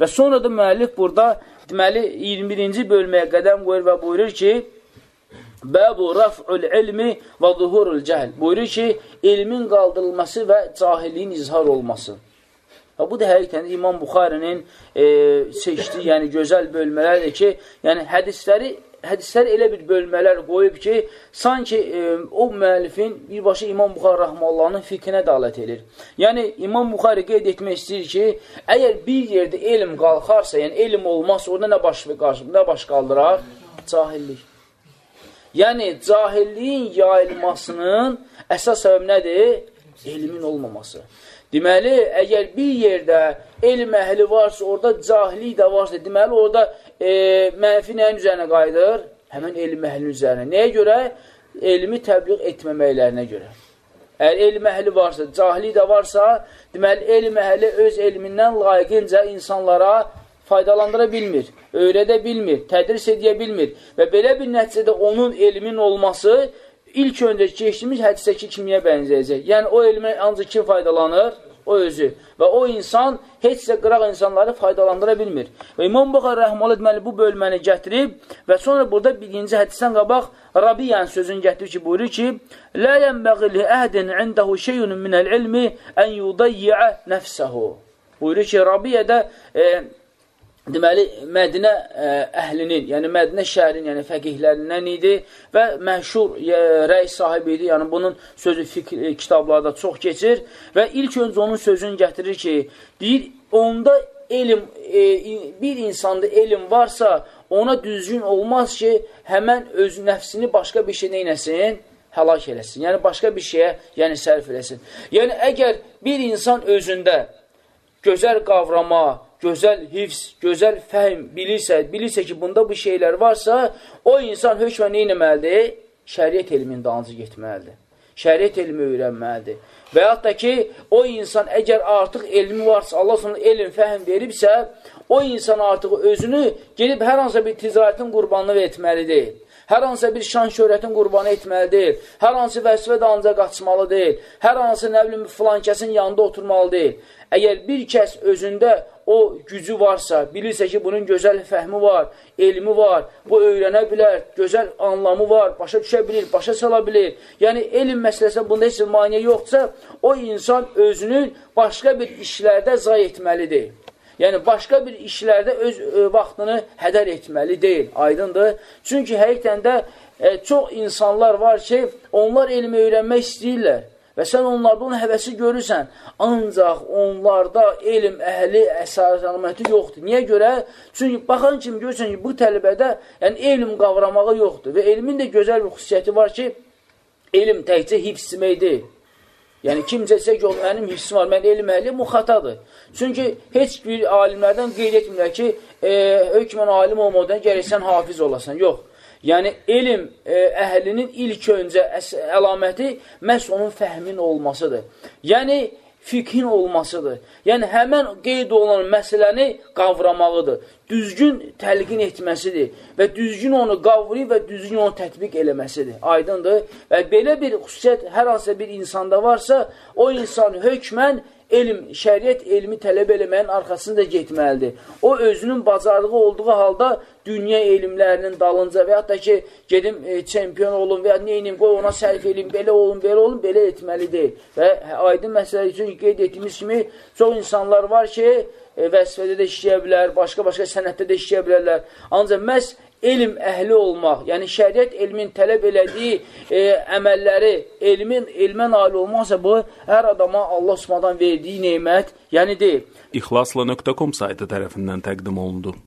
Və sonra da müəllif burada deməli 21-ci bölməyə qədəm qoyur və buyurur ki, Bəbu raf'ul ilmi və zuhurul cəhl. Buyurur ki, elmin qaldırılması və cahilliyin izhar olması. Və bu da həqiqətən İmam Buxarinin e, seçdiyi, yəni gözəl bölmələrdir ki, yəni hədisləri hədislər elə bir bölmələr qoyub ki, sanki e, o müəllifin birbaşa İmam Buxar Rəhməllahının fikrinə dalət edir. Yəni, İmam Buxari qeyd etmək istəyir ki, əgər bir yerdə elm qalxarsa, yəni elm olmazsa, orada nə baş, nə baş qaldırar? Cahillik. Yəni, cahilliyin yayılmasının əsas səbəb nədir? Elmin olmaması. Deməli, əgər bir yerdə elm əhli varsa, orada cahillik də varsa, deməli, orada e, mənfi nəyin üzərinə qayıdır? Həmən elm əhlinin üzərinə. Nəyə görə? Elmi təbliğ etməməklərinə görə. Əgər elm əhli varsa, cahillik də varsa, deməli, elm əhli öz elmindən layiqincə insanlara faydalandıra bilmir, öyrədə bilmir, tədris edə bilmir və belə bir nəticədə onun elmin olması ilk öncə keçdiyimiz hədisəki kimiyə bənzəyəcək. Yəni, o elmə ancaq kim faydalanır? O özü. Və o insan heç də qıraq insanları faydalandıra bilmir. Və İmam Buxar Rəhmalı deməli bu bölməni gətirib və sonra burada birinci hədisdən qabaq Rabiyyən sözünü gətirib ki, buyurur ki, Lə yənbəği li əhdin indəhu şeyun minəl ilmi ən yudayyə nəfsəhu. Buyurur ki, Rabiyyədə e, deməli, Mədinə e, əhlinin, yəni Mədinə şəhərin, yəni fəqihlərindən idi və məşhur e, rəy sahibi idi. Yəni, bunun sözü fikr, ə, kitablarda çox keçir və ilk öncə onun sözünü gətirir ki, deyir, onda elm, ə, bir insanda elm varsa, ona düzgün olmaz ki, həmən öz nəfsini başqa bir şey neynəsin? Həlak eləsin. Yəni, başqa bir şeyə yəni, sərf eləsin. Yəni, əgər bir insan özündə gözəl qavrama, gözəl hifz, gözəl fəhm bilirsə, bilirsə ki, bunda bu şeylər varsa, o insan hökmən neynəməlidir? Şəriət elmin dancı getməlidir. Şəriət elmi öyrənməlidir. Və yaxud da ki, o insan əgər artıq elmi varsa, Allah sonra elm, fəhm veribsə, o insan artıq özünü gedib hər hansısa bir ticarətin qurbanını etməli deyil. Hər hansısa bir şan şöhrətin qurbanı etməli deyil. Hər hansı vəzifə də ancaq qaçmalı deyil. Hər hansı nə bilim filan kəsin yanında oturmalı deyil. Əgər bir kəs özündə o gücü varsa, bilirsə ki, bunun gözəl fəhmi var, elmi var, bu öyrənə bilər, gözəl anlamı var, başa düşə bilir, başa sala bilir. Yəni, elm məsələsə bunda heç bir maniyə yoxdursa, o insan özünün başqa bir işlərdə zay etməlidir. Yəni, başqa bir işlərdə öz e, vaxtını hədər etməli deyil, aydındır. Çünki həqiqdən də e, çox insanlar var ki, onlar elmi öyrənmək istəyirlər və sən onlarda onun həvəsi görürsən, ancaq onlarda elm əhli əsaslanməti yoxdur. Niyə görə? Çünki baxan kimi görürsən ki, bu tələbədə yəni, elm qavramağı yoxdur və elmin də gözəl bir xüsusiyyəti var ki, elm təkcə deyil. Yəni, kimcə desə ki, mənim hissim var, mən elm əhli, bu xatadır. Çünki heç bir alimlərdən qeyd etmirlər ki, e, hökmən alim olmadan gərək sən hafiz olasan. Yox. Yəni, elm e, əhlinin ilk öncə əlaməti məhz onun fəhmin olmasıdır. Yəni, fikhin olmasıdır. Yəni, həmən qeyd olunan məsələni qavramağıdır. Düzgün təlqin etməsidir və düzgün onu qavrayıb və düzgün onu tətbiq eləməsidir. Aydındır. Və belə bir xüsusiyyət hər hansısa bir insanda varsa, o insan hökmən elm, şəriət elmi tələb eləməyin arxasında getməlidir. O özünün bacarığı olduğu halda dünya elmlərinin dalınca və da ki, gedim e, çempion olun və ya neynim, qoy ona sərf eləyim, belə olun, belə olun, belə etməli deyil. Və aydın məsələ üçün qeyd etdiyimiz kimi çox insanlar var ki, vəzifədə də işləyə bilər, başqa-başqa sənətdə də işləyə bilərlər. Ancaq məhz elm əhli olmaq, yəni şəriət elmin tələb elədiyi e, əməlləri, elmin, elmə nail olmaqsa bu, hər adama Allah Subhanadan verdiyi neymət, yəni deyil. İxlasla.com saytı tərəfindən təqdim olundu.